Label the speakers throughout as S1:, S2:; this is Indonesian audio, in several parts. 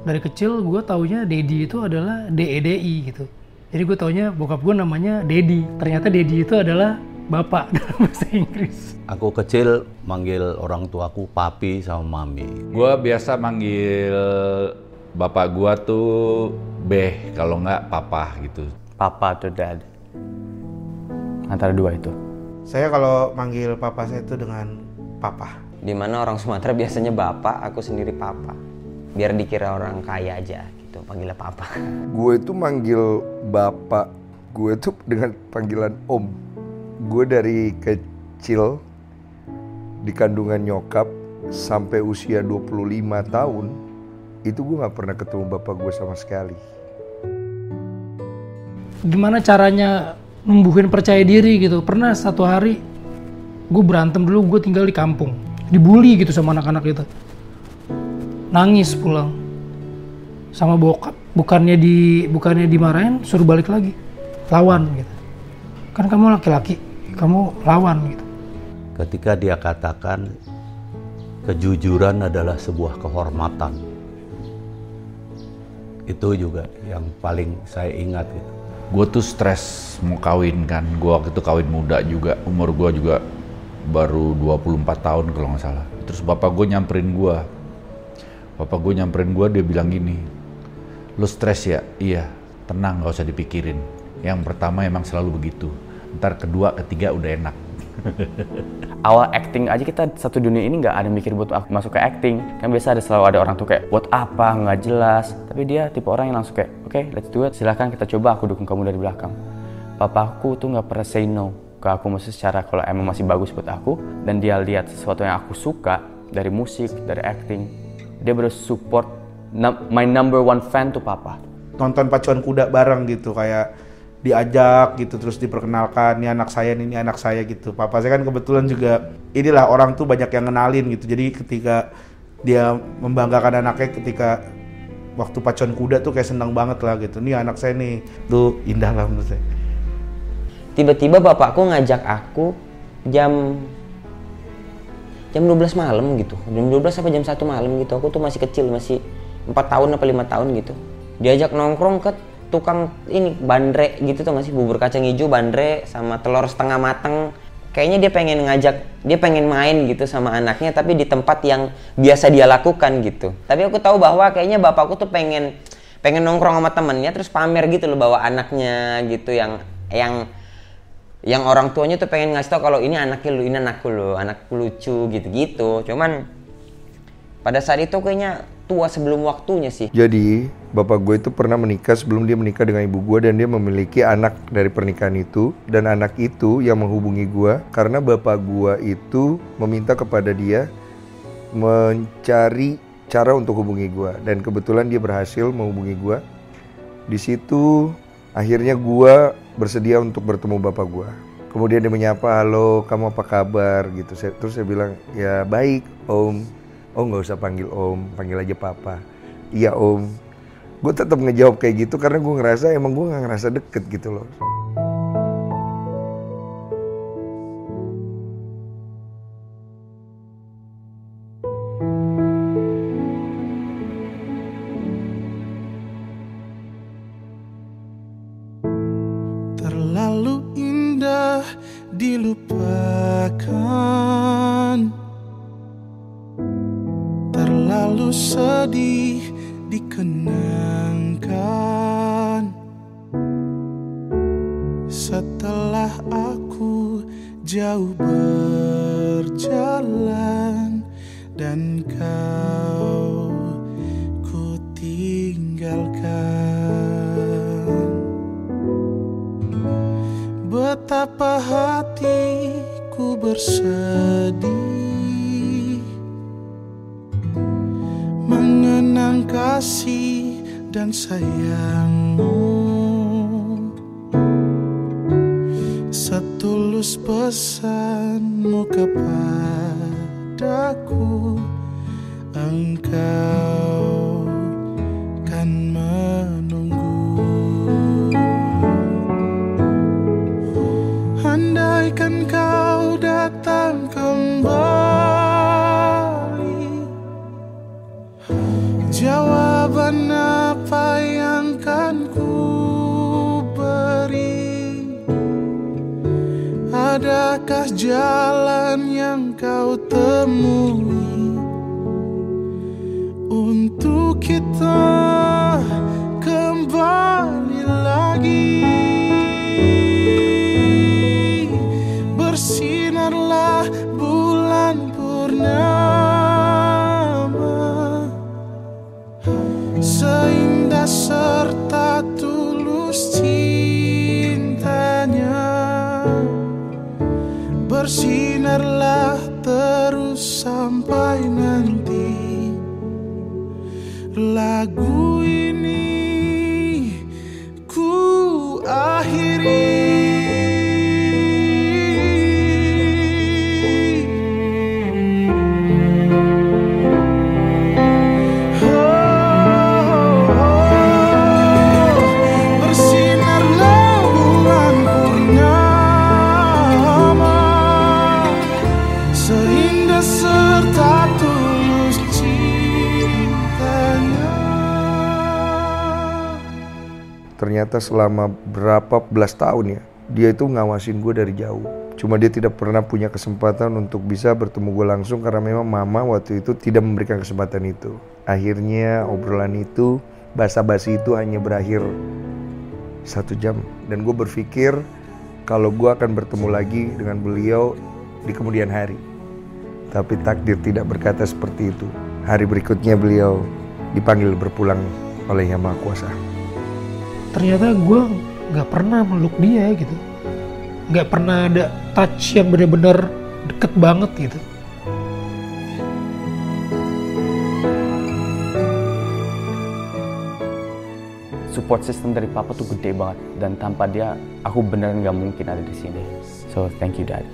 S1: dari kecil gue taunya Dedi itu adalah DEDI gitu. Jadi gue taunya bokap gue namanya Dedi. Ternyata Dedi itu adalah bapak dalam bahasa Inggris.
S2: Aku kecil manggil orang tuaku papi sama mami.
S3: Gua biasa manggil bapak gua tuh Beh, kalau nggak papa gitu.
S4: Papa atau dad. Antara dua itu.
S5: Saya kalau manggil papa saya itu dengan papa.
S6: Di mana orang Sumatera biasanya bapak, aku sendiri papa. Biar dikira orang kaya aja gitu, panggilnya papa.
S7: Gue itu manggil bapak gue tuh dengan panggilan om. Gue dari kecil di kandungan nyokap sampai usia 25 tahun itu gue nggak pernah ketemu bapak gue sama sekali.
S1: Gimana caranya numbuhin percaya diri gitu. Pernah satu hari gue berantem dulu, gue tinggal di kampung. Dibully gitu sama anak-anak itu. Nangis pulang. Sama bokap. Bukannya di bukannya dimarahin, suruh balik lagi. Lawan gitu. Kan kamu laki-laki, kamu lawan gitu.
S2: Ketika dia katakan kejujuran adalah sebuah kehormatan. Itu juga yang paling saya ingat gitu.
S3: Gue tuh stres mau kawin kan. Gue waktu itu kawin muda juga. Umur gue juga baru 24 tahun kalau nggak salah. Terus bapak gue nyamperin gue. Bapak gue nyamperin gue dia bilang gini. Lu stres ya? Iya. Tenang gak usah dipikirin. Yang pertama emang selalu begitu. Ntar kedua ketiga udah enak.
S4: Awal acting aja kita satu dunia ini nggak ada mikir buat masuk ke acting. Kan biasa ada selalu ada orang tuh kayak buat apa nggak jelas. Tapi dia tipe orang yang langsung kayak oke okay, let's do it. Silahkan kita coba aku dukung kamu dari belakang. Papaku tuh nggak pernah say no ke aku mesti secara kalau emang masih bagus buat aku dan dia lihat sesuatu yang aku suka dari musik dari acting dia baru support my number one fan tuh papa.
S5: Nonton pacuan kuda bareng gitu kayak diajak gitu terus diperkenalkan ini anak saya ini anak saya gitu. Papa saya kan kebetulan juga inilah orang tuh banyak yang kenalin gitu. Jadi ketika dia membanggakan anaknya ketika waktu pacuan kuda tuh kayak senang banget lah gitu. Nih anak saya nih. Tuh indah lah menurut saya.
S6: Tiba-tiba bapakku ngajak aku jam jam 12 malam gitu. Jam 12 sampai jam 1 malam gitu. Aku tuh masih kecil, masih 4 tahun apa 5 tahun gitu. Diajak nongkrong ke tukang ini bandre gitu tuh masih bubur kacang hijau bandre sama telur setengah mateng kayaknya dia pengen ngajak dia pengen main gitu sama anaknya tapi di tempat yang biasa dia lakukan gitu tapi aku tahu bahwa kayaknya bapakku tuh pengen pengen nongkrong sama temennya terus pamer gitu loh bawa anaknya gitu yang yang yang orang tuanya tuh pengen ngasih tau kalau ini anaknya lu ini anakku lo anakku lucu gitu-gitu. Cuman pada saat itu kayaknya tua sebelum waktunya sih.
S7: Jadi bapak gue itu pernah menikah sebelum dia menikah dengan ibu gue dan dia memiliki anak dari pernikahan itu dan anak itu yang menghubungi gue karena bapak gue itu meminta kepada dia mencari cara untuk hubungi gue. Dan kebetulan dia berhasil menghubungi gue. Di situ akhirnya gue bersedia untuk bertemu bapak gue. Kemudian dia menyapa, halo kamu apa kabar gitu. Saya, terus saya bilang, ya baik om. Oh nggak usah panggil om, panggil aja papa. Iya om. Gue tetap ngejawab kayak gitu karena gue ngerasa emang gue nggak ngerasa deket gitu loh.
S8: Terlalu indah dilupakan. Terlalu sedih dikenangkan. Setelah aku jauh berjalan Dan kau sayangmu. Setulus pesanmu kepadaku Engkau jalan yang kau temui Lagu
S7: Ternyata selama berapa belas tahun ya, dia itu ngawasin gue dari jauh. Cuma dia tidak pernah punya kesempatan untuk bisa bertemu gue langsung karena memang mama waktu itu tidak memberikan kesempatan itu. Akhirnya obrolan itu, basa-basi itu hanya berakhir satu jam. Dan gue berpikir kalau gue akan bertemu lagi dengan beliau di kemudian hari. Tapi takdir tidak berkata seperti itu. Hari berikutnya beliau dipanggil berpulang oleh Yang Maha Kuasa.
S1: Ternyata gue nggak pernah meluk dia gitu nggak pernah ada touch yang bener-bener deket banget gitu
S4: Support system dari papa tuh gede banget dan tanpa dia aku beneran nggak mungkin ada di sini. So thank you dad.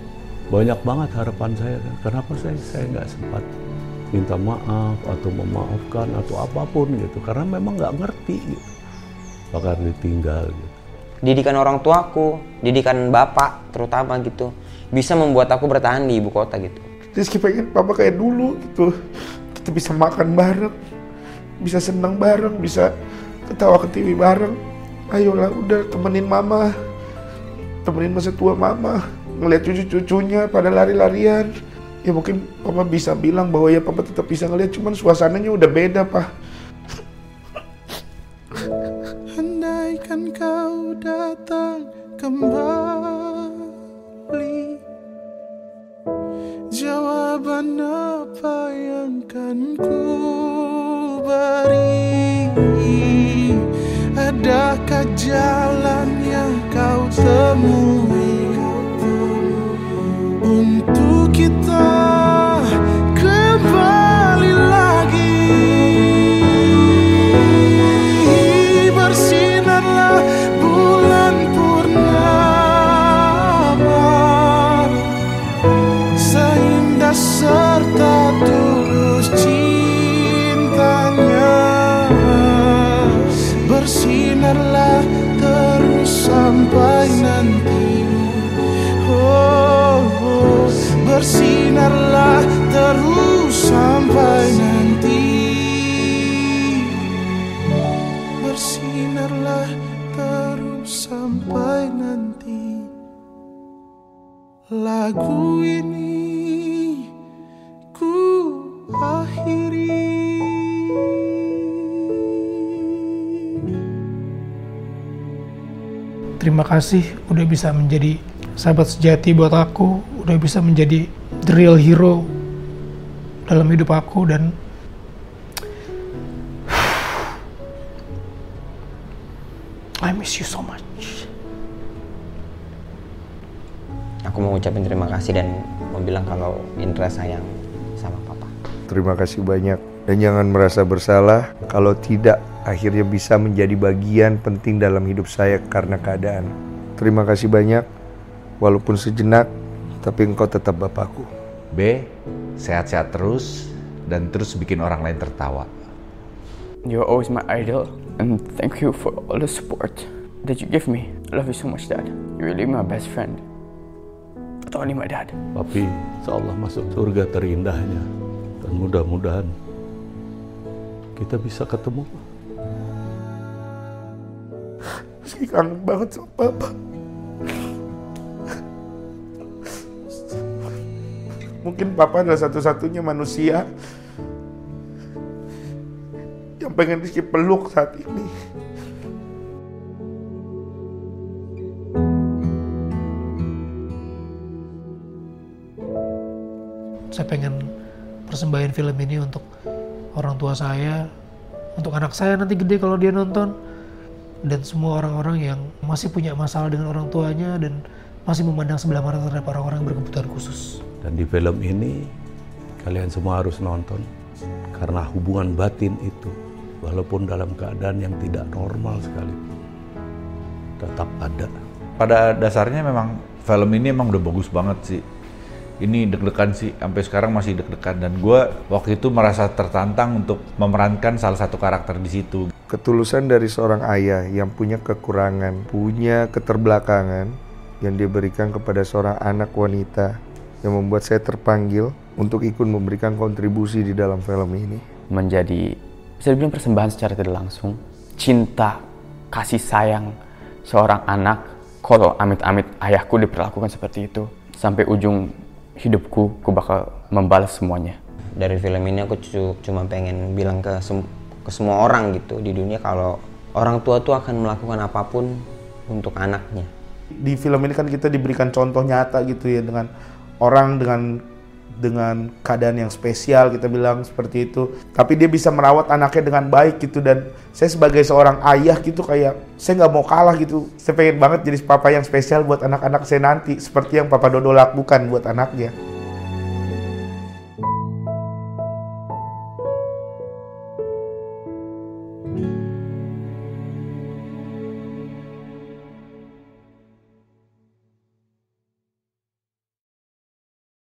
S2: Banyak banget harapan saya. kan. Kenapa saya saya nggak sempat minta maaf atau memaafkan atau apa pun gitu. Karena memang nggak ngerti gitu. Bahkan ditinggal gitu.
S6: Didikan orang tuaku, didikan bapak terutama gitu, bisa membuat aku bertahan di ibu kota gitu.
S5: Rizky pengen papa kayak dulu gitu. Kita bisa makan bareng Bisa senang bareng Bisa ketawa ke TV bareng. Ayolah udah temenin mama. Temenin masa tua mama. Ngeliat cucu-cucunya pada lari-larian. Ya mungkin papa bisa bilang bahwa ya papa tetap bisa ngeliat Cuman suasananya udah beda pak
S8: Bersinarlah terus sampai nanti. Bersinarlah terus sampai nanti. Lagu ini ku akhiri.
S1: Terima kasih udah bisa menjadi sahabat sejati buat aku udah bisa menjadi the real hero dalam hidup aku dan I miss you so much
S6: Aku mau ucapin terima kasih dan mau bilang kalau Indra sayang sama papa.
S7: Terima kasih banyak dan jangan merasa bersalah kalau tidak akhirnya bisa menjadi bagian penting dalam hidup saya karena keadaan. Terima kasih banyak walaupun sejenak tapi engkau tetap Bapakku.
S3: B. Sehat-sehat terus dan terus bikin orang lain tertawa.
S4: You are always my idol and thank you for all the support that you give me. I love you so much, Dad. You really my best friend. But only my dad.
S2: Papi, seolah masuk surga terindahnya. Dan mudah-mudahan kita bisa ketemu.
S5: Saya kangen banget sama Papa. Mungkin papa adalah satu-satunya manusia yang pengen Rizky peluk saat ini.
S1: Saya pengen persembahin film ini untuk orang tua saya, untuk anak saya nanti gede kalau dia nonton, dan semua orang-orang yang masih punya masalah dengan orang tuanya dan masih memandang sebelah mata terhadap orang-orang yang berkebutuhan khusus.
S2: Dan di film ini kalian semua harus nonton karena hubungan batin itu walaupun dalam keadaan yang tidak normal sekali tetap ada.
S3: Pada dasarnya memang film ini emang udah bagus banget sih. Ini deg-degan sih, sampai sekarang masih deg-degan dan gue waktu itu merasa tertantang untuk memerankan salah satu karakter di situ.
S7: Ketulusan dari seorang ayah yang punya kekurangan, punya keterbelakangan yang dia berikan kepada seorang anak wanita yang membuat saya terpanggil untuk ikut memberikan kontribusi di dalam film ini.
S4: menjadi bisa dibilang persembahan secara tidak langsung cinta kasih sayang seorang anak kalau amit-amit ayahku diperlakukan seperti itu sampai ujung hidupku aku bakal membalas semuanya
S6: Dari film ini aku cu- cuma pengen bilang ke sem- ke semua orang gitu di dunia kalau orang tua tuh akan melakukan apa pun untuk anaknya.
S5: Di film ini kan kita diberikan contoh nyata gitu ya dengan orang dengan dengan keadaan yang spesial kita bilang seperti itu. Tapi dia bisa merawat anaknya dengan baik gitu dan saya sebagai seorang ayah gitu kayak saya nggak mau kalah gitu. Saya pengen banget jadi papa yang spesial buat anak-anak saya nanti seperti yang papa Dodo lakukan buat anaknya